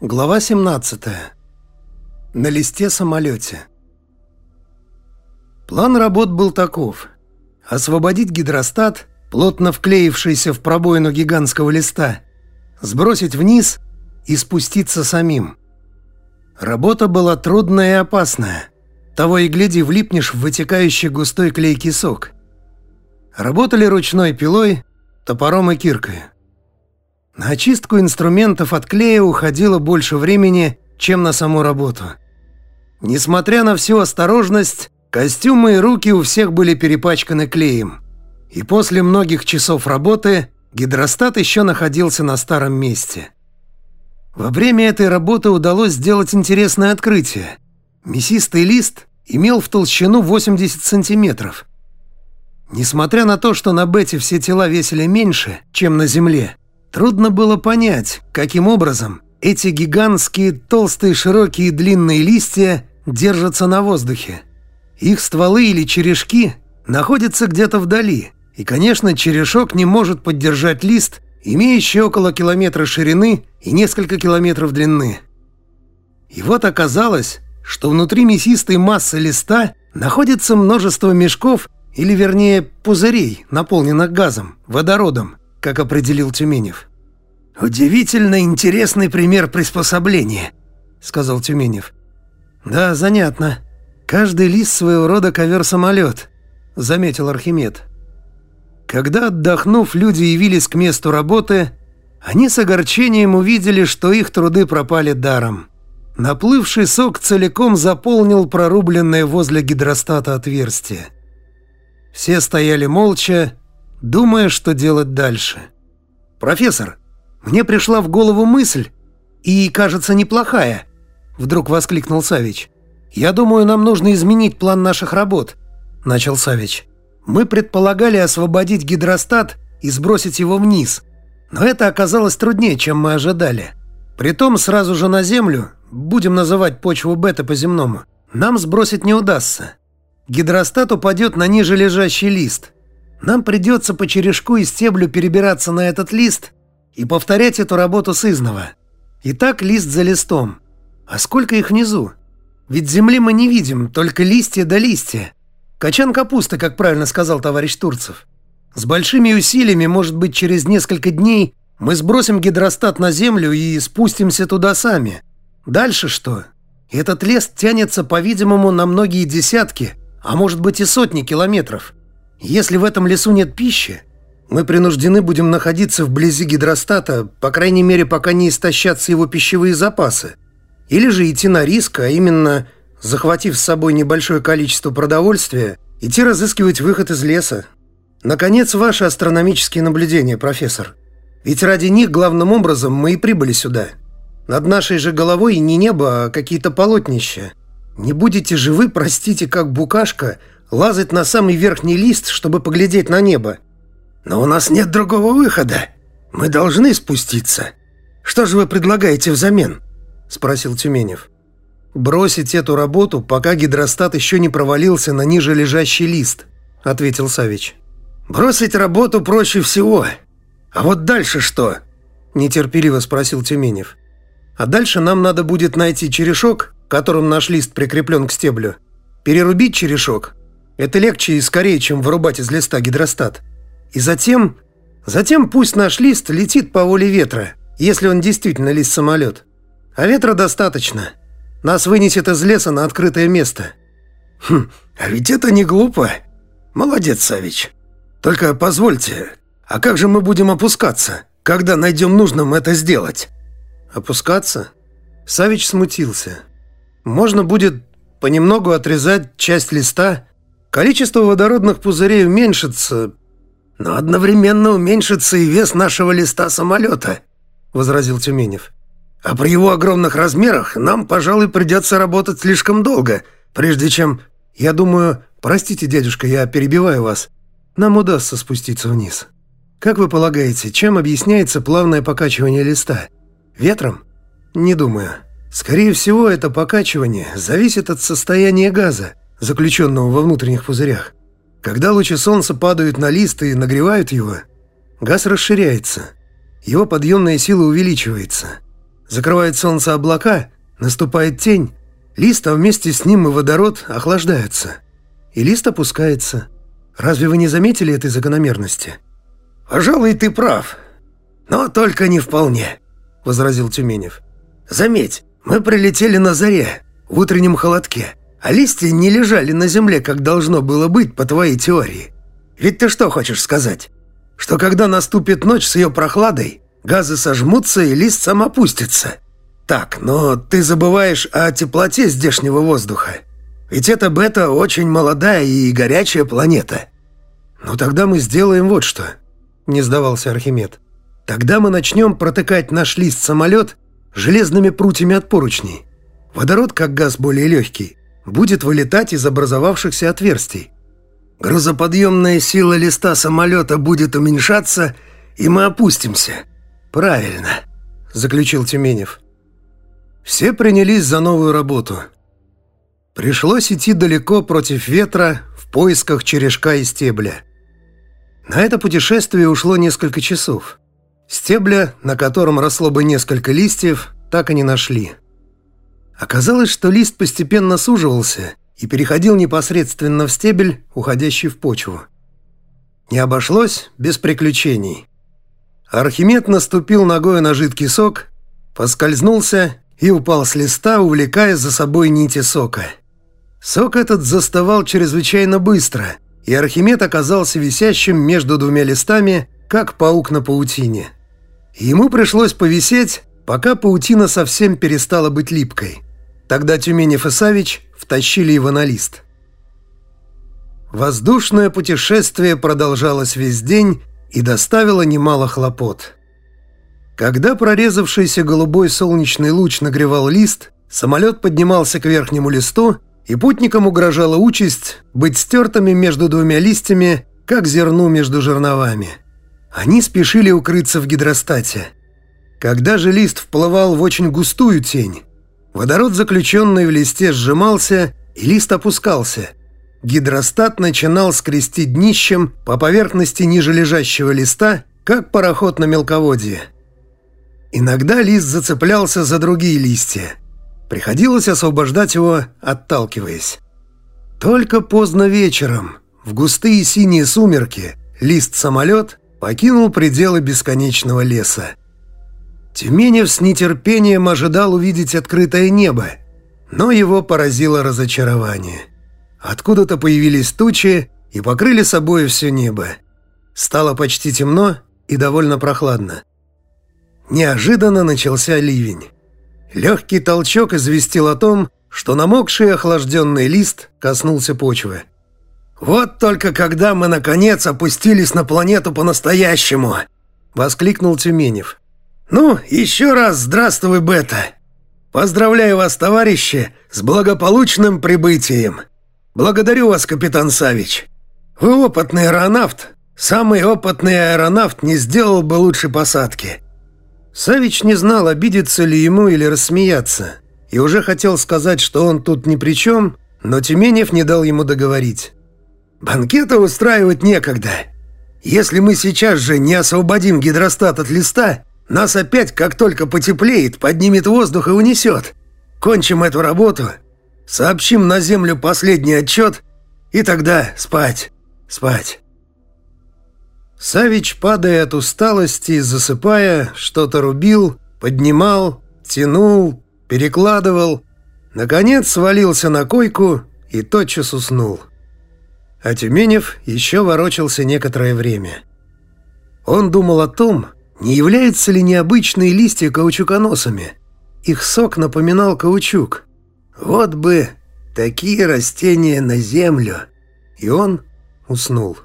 Глава 17. На листе самолете. План работ был таков. Освободить гидростат, плотно вклеившийся в пробоину гигантского листа, сбросить вниз и спуститься самим. Работа была трудная и опасная. Того и гляди, влипнешь в вытекающий густой клейкий сок. Работали ручной пилой, топором и киркой. На очистку инструментов от клея уходило больше времени, чем на саму работу. Несмотря на всю осторожность, костюмы и руки у всех были перепачканы клеем. И после многих часов работы гидростат еще находился на старом месте. Во время этой работы удалось сделать интересное открытие. Мясистый лист имел в толщину 80 сантиметров. Несмотря на то, что на Бете все тела весили меньше, чем на Земле, Трудно было понять, каким образом эти гигантские, толстые, широкие длинные листья держатся на воздухе. Их стволы или черешки находятся где-то вдали, и, конечно, черешок не может поддержать лист, имеющий около километра ширины и несколько километров длины. И вот оказалось, что внутри мясистой массы листа находится множество мешков, или вернее пузырей, наполненных газом, водородом, как определил Тюменев. «Удивительно интересный пример приспособления», — сказал Тюменев. «Да, занятно. Каждый лист своего рода ковер-самолет», — заметил Архимед. Когда, отдохнув, люди явились к месту работы, они с огорчением увидели, что их труды пропали даром. Наплывший сок целиком заполнил прорубленное возле гидростата отверстие. Все стояли молча, думая, что делать дальше. «Профессор, мне пришла в голову мысль, и, кажется, неплохая», — вдруг воскликнул Савич. «Я думаю, нам нужно изменить план наших работ», — начал Савич. «Мы предполагали освободить гидростат и сбросить его вниз, но это оказалось труднее, чем мы ожидали. Притом сразу же на Землю, будем называть почву бета по-земному, нам сбросить не удастся. Гидростат упадет на ниже лежащий лист — нам придется по черешку и стеблю перебираться на этот лист и повторять эту работу с изного. Итак, лист за листом. А сколько их внизу? Ведь земли мы не видим, только листья да листья. Качан капусты, как правильно сказал товарищ Турцев. С большими усилиями, может быть, через несколько дней мы сбросим гидростат на землю и спустимся туда сами. Дальше что? Этот лес тянется, по-видимому, на многие десятки, а может быть и сотни километров. Если в этом лесу нет пищи, мы принуждены будем находиться вблизи гидростата, по крайней мере, пока не истощатся его пищевые запасы. Или же идти на риск, а именно, захватив с собой небольшое количество продовольствия, идти разыскивать выход из леса. Наконец, ваши астрономические наблюдения, профессор. Ведь ради них главным образом мы и прибыли сюда. Над нашей же головой не небо, а какие-то полотнища. Не будете же вы, простите, как букашка, лазать на самый верхний лист, чтобы поглядеть на небо. Но у нас нет другого выхода. Мы должны спуститься. Что же вы предлагаете взамен?» – спросил Тюменев. «Бросить эту работу, пока гидростат еще не провалился на ниже лежащий лист», – ответил Савич. «Бросить работу проще всего. А вот дальше что?» – нетерпеливо спросил Тюменев. «А дальше нам надо будет найти черешок, которым наш лист прикреплен к стеблю, перерубить черешок, это легче и скорее, чем вырубать из листа гидростат. И затем... Затем пусть наш лист летит по воле ветра, если он действительно лист-самолет. А ветра достаточно. Нас вынесет из леса на открытое место. Хм, а ведь это не глупо. Молодец, Савич. Только позвольте, а как же мы будем опускаться, когда найдем нужным это сделать? Опускаться? Савич смутился. Можно будет понемногу отрезать часть листа Количество водородных пузырей уменьшится, но одновременно уменьшится и вес нашего листа самолета», — возразил Тюменев. «А при его огромных размерах нам, пожалуй, придется работать слишком долго, прежде чем... Я думаю... Простите, дядюшка, я перебиваю вас. Нам удастся спуститься вниз. Как вы полагаете, чем объясняется плавное покачивание листа? Ветром? Не думаю. Скорее всего, это покачивание зависит от состояния газа заключенного во внутренних пузырях. Когда лучи солнца падают на лист и нагревают его, газ расширяется. Его подъемная сила увеличивается. Закрывает солнце облака, наступает тень, лист, а вместе с ним и водород охлаждаются. И лист опускается. Разве вы не заметили этой закономерности? «Пожалуй, ты прав. Но только не вполне», — возразил Тюменев. «Заметь, мы прилетели на заре, в утреннем холодке, а листья не лежали на земле, как должно было быть, по твоей теории. Ведь ты что хочешь сказать? Что когда наступит ночь с ее прохладой, газы сожмутся и лист сам опустится? Так, но ты забываешь о теплоте здешнего воздуха. Ведь это бета очень молодая и горячая планета. Ну тогда мы сделаем вот что, не сдавался Архимед. Тогда мы начнем протыкать наш лист-самолет железными прутьями от поручней. Водород, как газ более легкий, будет вылетать из образовавшихся отверстий. Грузоподъемная сила листа самолета будет уменьшаться, и мы опустимся. Правильно, заключил Тюменев. Все принялись за новую работу. Пришлось идти далеко против ветра в поисках черешка и стебля. На это путешествие ушло несколько часов. Стебля, на котором росло бы несколько листьев, так и не нашли. Оказалось, что лист постепенно суживался и переходил непосредственно в стебель, уходящий в почву. Не обошлось без приключений. Архимед наступил ногой на жидкий сок, поскользнулся и упал с листа, увлекая за собой нити сока. Сок этот застывал чрезвычайно быстро – и Архимед оказался висящим между двумя листами, как паук на паутине. Ему пришлось повисеть, пока паутина совсем перестала быть липкой. Тогда Тюменев и Савич втащили его на лист. Воздушное путешествие продолжалось весь день и доставило немало хлопот. Когда прорезавшийся голубой солнечный луч нагревал лист, самолет поднимался к верхнему листу и путникам угрожала участь быть стертыми между двумя листьями, как зерну между жерновами. Они спешили укрыться в гидростате. Когда же лист вплывал в очень густую тень, водород, заключенный в листе, сжимался, и лист опускался. Гидростат начинал скрести днищем по поверхности ниже лежащего листа, как пароход на мелководье. Иногда лист зацеплялся за другие листья – Приходилось освобождать его, отталкиваясь. Только поздно вечером, в густые синие сумерки, лист-самолет покинул пределы бесконечного леса. Тюменев с нетерпением ожидал увидеть открытое небо, но его поразило разочарование. Откуда-то появились тучи и покрыли собой все небо. Стало почти темно и довольно прохладно. Неожиданно начался ливень. Легкий толчок известил о том, что намокший охлажденный лист коснулся почвы. «Вот только когда мы, наконец, опустились на планету по-настоящему!» — воскликнул Тюменев. «Ну, еще раз здравствуй, Бета! Поздравляю вас, товарищи, с благополучным прибытием! Благодарю вас, капитан Савич! Вы опытный аэронавт, самый опытный аэронавт не сделал бы лучше посадки!» Савич не знал, обидеться ли ему или рассмеяться, и уже хотел сказать, что он тут ни при чем, но Тюменев не дал ему договорить. «Банкета устраивать некогда. Если мы сейчас же не освободим гидростат от листа, нас опять, как только потеплеет, поднимет воздух и унесет. Кончим эту работу, сообщим на Землю последний отчет, и тогда спать, спать». Савич, падая от усталости и засыпая, что-то рубил, поднимал, тянул, перекладывал. Наконец свалился на койку и тотчас уснул. А Тюменев еще ворочался некоторое время. Он думал о том, не являются ли необычные листья каучуконосами. Их сок напоминал каучук. Вот бы такие растения на землю. И он уснул.